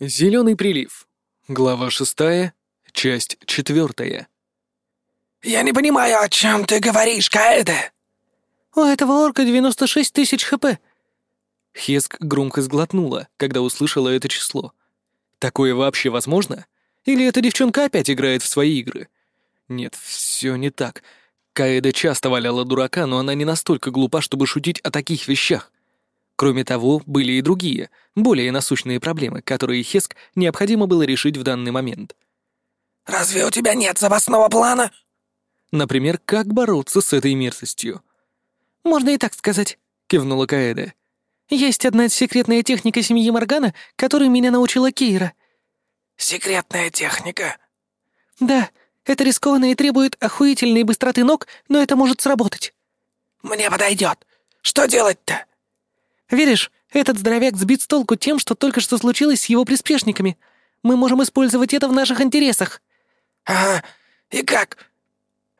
Зеленый прилив. Глава шестая, часть четвертая. «Я не понимаю, о чем ты говоришь, Каэде!» «У этого орка 96 тысяч хп!» Хеск громко сглотнула, когда услышала это число. Такое вообще возможно? Или эта девчонка опять играет в свои игры? Нет, все не так. Каэда часто валяла дурака, но она не настолько глупа, чтобы шутить о таких вещах. Кроме того, были и другие, более насущные проблемы, которые Хеск необходимо было решить в данный момент. «Разве у тебя нет запасного плана?» Например, как бороться с этой мерзостью. «Можно и так сказать», — кивнула Каэда. «Есть одна секретная техника семьи Моргана, которой меня научила Кейра». «Секретная техника?» «Да, это рискованно и требует охуительной быстроты ног, но это может сработать». «Мне подойдет. Что делать-то?» Видишь, этот здоровяк сбит с толку тем, что только что случилось с его приспешниками. Мы можем использовать это в наших интересах». «Ага, и как?»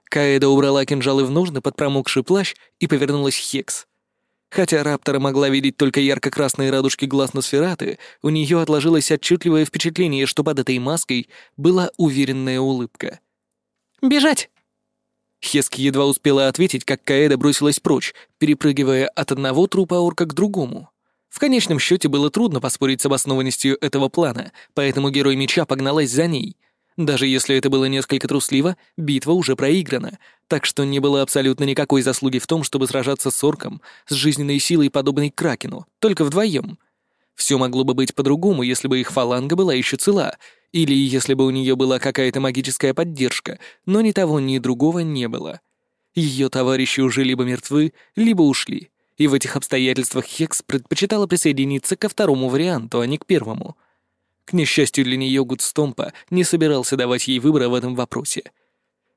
Каэда убрала кинжалы в ножны под промокший плащ и повернулась к Хекс. Хотя Раптора могла видеть только ярко-красные радужки глаз Носфераты, у нее отложилось отчетливое впечатление, что под этой маской была уверенная улыбка. «Бежать!» Хеск едва успела ответить, как Каэда бросилась прочь, перепрыгивая от одного трупа орка к другому. В конечном счете было трудно поспорить с обоснованностью этого плана, поэтому герой меча погналась за ней. Даже если это было несколько трусливо, битва уже проиграна, так что не было абсолютно никакой заслуги в том, чтобы сражаться с орком с жизненной силой, подобной Кракену, только вдвоем. Все могло бы быть по-другому, если бы их фаланга была еще цела, или если бы у нее была какая-то магическая поддержка, но ни того, ни другого не было. Ее товарищи уже либо мертвы, либо ушли, и в этих обстоятельствах Хекс предпочитала присоединиться ко второму варианту, а не к первому. К несчастью для нее Гудстомпа не собирался давать ей выбора в этом вопросе.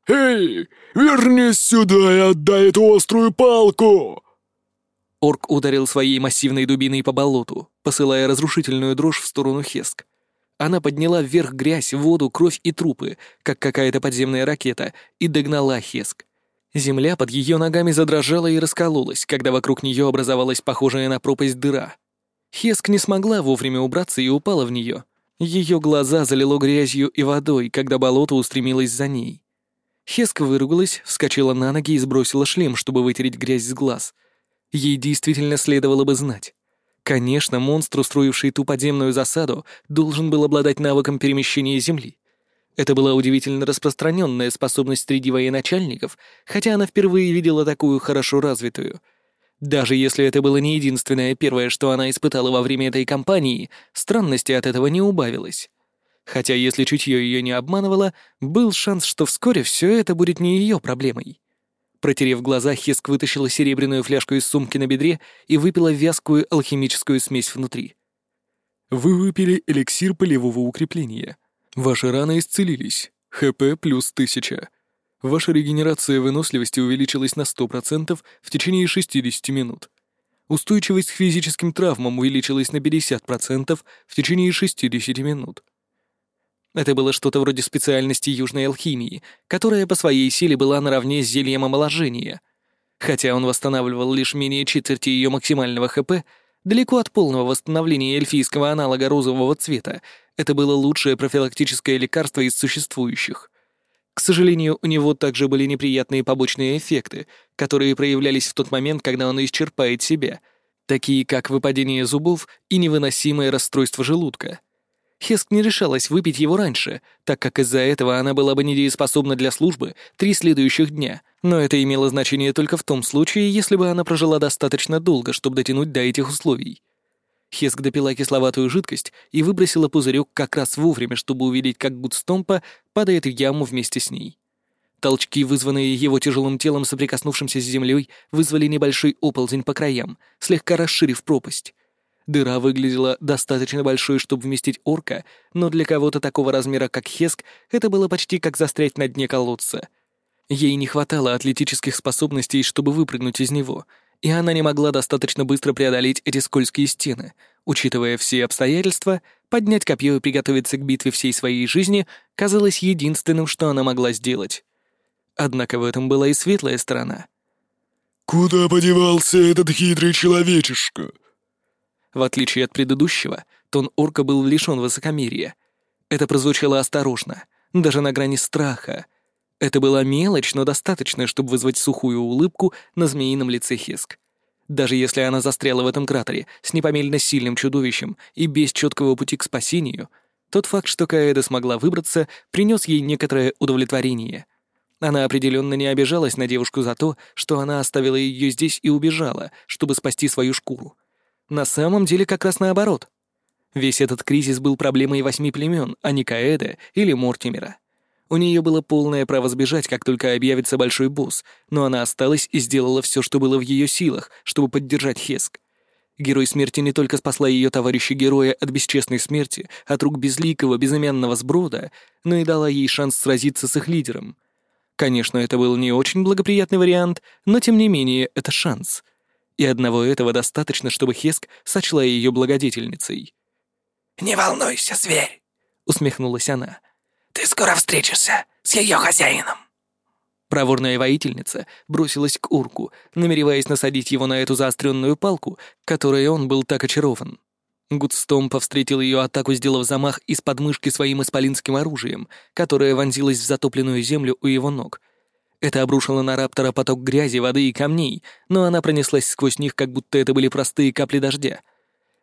«Эй, вернись сюда и отдай эту острую палку!» Орк ударил своей массивной дубиной по болоту, посылая разрушительную дрожь в сторону Хеск. Она подняла вверх грязь, воду, кровь и трупы, как какая-то подземная ракета, и догнала Хеск. Земля под ее ногами задрожала и раскололась, когда вокруг нее образовалась похожая на пропасть дыра. Хеск не смогла вовремя убраться и упала в нее. Ее глаза залило грязью и водой, когда болото устремилось за ней. Хеск выругалась, вскочила на ноги и сбросила шлем, чтобы вытереть грязь с глаз. Ей действительно следовало бы знать. Конечно, монстр, устроивший ту подземную засаду, должен был обладать навыком перемещения Земли. Это была удивительно распространенная способность среди военачальников, хотя она впервые видела такую хорошо развитую. Даже если это было не единственное первое, что она испытала во время этой кампании, странности от этого не убавилось. Хотя если чутье ее не обманывало, был шанс, что вскоре все это будет не ее проблемой. Протерев глаза, Хеск вытащила серебряную фляжку из сумки на бедре и выпила вязкую алхимическую смесь внутри. «Вы выпили эликсир полевого укрепления. Ваши раны исцелились. ХП плюс тысяча. Ваша регенерация выносливости увеличилась на 100% в течение 60 минут. Устойчивость к физическим травмам увеличилась на 50% в течение 60 минут. Это было что-то вроде специальности южной алхимии, которая по своей силе была наравне с зельем омоложения. Хотя он восстанавливал лишь менее четверти ее максимального ХП, далеко от полного восстановления эльфийского аналога розового цвета, это было лучшее профилактическое лекарство из существующих. К сожалению, у него также были неприятные побочные эффекты, которые проявлялись в тот момент, когда он исчерпает себя, такие как выпадение зубов и невыносимое расстройство желудка. Хеск не решалась выпить его раньше, так как из-за этого она была бы недееспособна для службы три следующих дня, но это имело значение только в том случае, если бы она прожила достаточно долго, чтобы дотянуть до этих условий. Хеск допила кисловатую жидкость и выбросила пузырек как раз вовремя, чтобы увидеть, как Гудстомпа падает в яму вместе с ней. Толчки, вызванные его тяжелым телом, соприкоснувшимся с землей, вызвали небольшой оползень по краям, слегка расширив пропасть. Дыра выглядела достаточно большой, чтобы вместить орка, но для кого-то такого размера, как Хеск, это было почти как застрять на дне колодца. Ей не хватало атлетических способностей, чтобы выпрыгнуть из него, и она не могла достаточно быстро преодолеть эти скользкие стены. Учитывая все обстоятельства, поднять копье и приготовиться к битве всей своей жизни казалось единственным, что она могла сделать. Однако в этом была и светлая сторона. «Куда подевался этот хитрый человечишка?» В отличие от предыдущего, Тон орка был лишён высокомерия. Это прозвучало осторожно, даже на грани страха. Это была мелочь, но достаточно, чтобы вызвать сухую улыбку на змеином лице Хеск. Даже если она застряла в этом кратере с непомельно сильным чудовищем и без четкого пути к спасению, тот факт, что Каэда смогла выбраться, принес ей некоторое удовлетворение. Она определенно не обижалась на девушку за то, что она оставила ее здесь и убежала, чтобы спасти свою шкуру. На самом деле как раз наоборот. Весь этот кризис был проблемой восьми племен, а не Каэда или Мортимера. У нее было полное право сбежать, как только объявится большой босс, но она осталась и сделала все, что было в ее силах, чтобы поддержать Хеск. Герой смерти не только спасла ее товарища-героя от бесчестной смерти, от рук безликого, безымянного сброда, но и дала ей шанс сразиться с их лидером. Конечно, это был не очень благоприятный вариант, но тем не менее это шанс. И одного этого достаточно, чтобы Хеск сочла ее благодетельницей. «Не волнуйся, зверь!» — усмехнулась она. Ты скоро встретишься с ее хозяином». Проворная воительница бросилась к урку, намереваясь насадить его на эту заостренную палку, которой он был так очарован. Гудстомпа встретил ее атаку, сделав замах из подмышки своим исполинским оружием, которое вонзилось в затопленную землю у его ног. Это обрушило на Раптора поток грязи, воды и камней, но она пронеслась сквозь них, как будто это были простые капли дождя.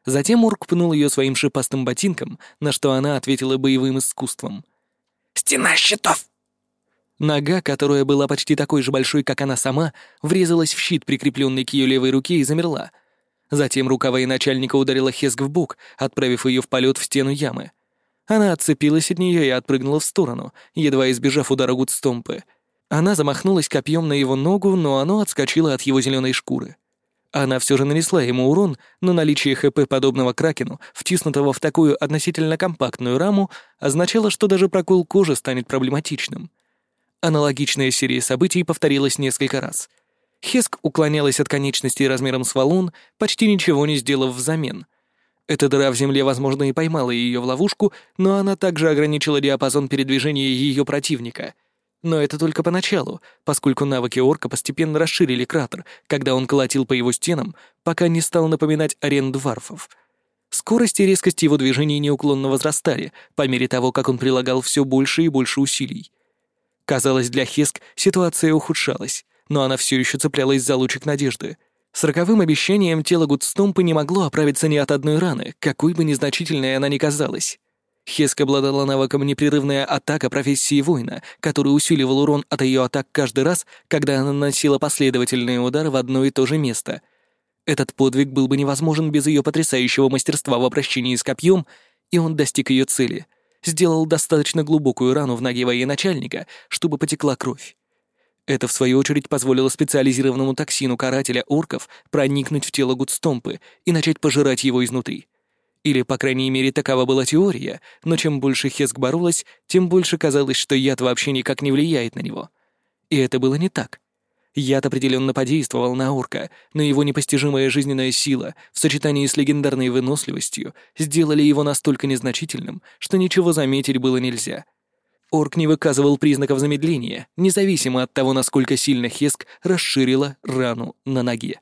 Затем Урк пнул ее своим шипастым ботинком, на что она ответила боевым искусством — Стена щитов!» Нога, которая была почти такой же большой, как она сама, врезалась в щит, прикрепленный к ее левой руке, и замерла. Затем рука военачальника ударила Хеск в бок, отправив ее в полет в стену ямы. Она отцепилась от нее и отпрыгнула в сторону, едва избежав удара Гудстомпы. Она замахнулась копьем на его ногу, но оно отскочило от его зеленой шкуры. Она все же нанесла ему урон, но наличие ХП подобного Кракену, втиснутого в такую относительно компактную раму, означало, что даже прокол кожи станет проблематичным. Аналогичная серия событий повторилась несколько раз. Хеск уклонялась от конечностей размером с валун, почти ничего не сделав взамен. Эта дыра в земле, возможно, и поймала ее в ловушку, но она также ограничила диапазон передвижения ее противника — но это только поначалу, поскольку навыки орка постепенно расширили кратер, когда он колотил по его стенам, пока не стал напоминать аренду варфов. Скорость и резкость его движений неуклонно возрастали, по мере того, как он прилагал все больше и больше усилий. Казалось, для Хеск ситуация ухудшалась, но она все еще цеплялась за лучик надежды. С роковым обещанием тело Гудстомпа не могло оправиться ни от одной раны, какой бы незначительной она ни казалась. Хеск обладала навыком непрерывная атака профессии воина, который усиливал урон от ее атак каждый раз, когда она наносила последовательные удары в одно и то же место. Этот подвиг был бы невозможен без ее потрясающего мастерства в обращении с копьем, и он достиг ее цели. Сделал достаточно глубокую рану в ноге военачальника, чтобы потекла кровь. Это, в свою очередь, позволило специализированному токсину карателя орков проникнуть в тело Гудстомпы и начать пожирать его изнутри. Или, по крайней мере, такова была теория, но чем больше Хеск боролась, тем больше казалось, что яд вообще никак не влияет на него. И это было не так. Яд определенно подействовал на орка, но его непостижимая жизненная сила в сочетании с легендарной выносливостью сделали его настолько незначительным, что ничего заметить было нельзя. Орк не выказывал признаков замедления, независимо от того, насколько сильно Хеск расширила рану на ноге.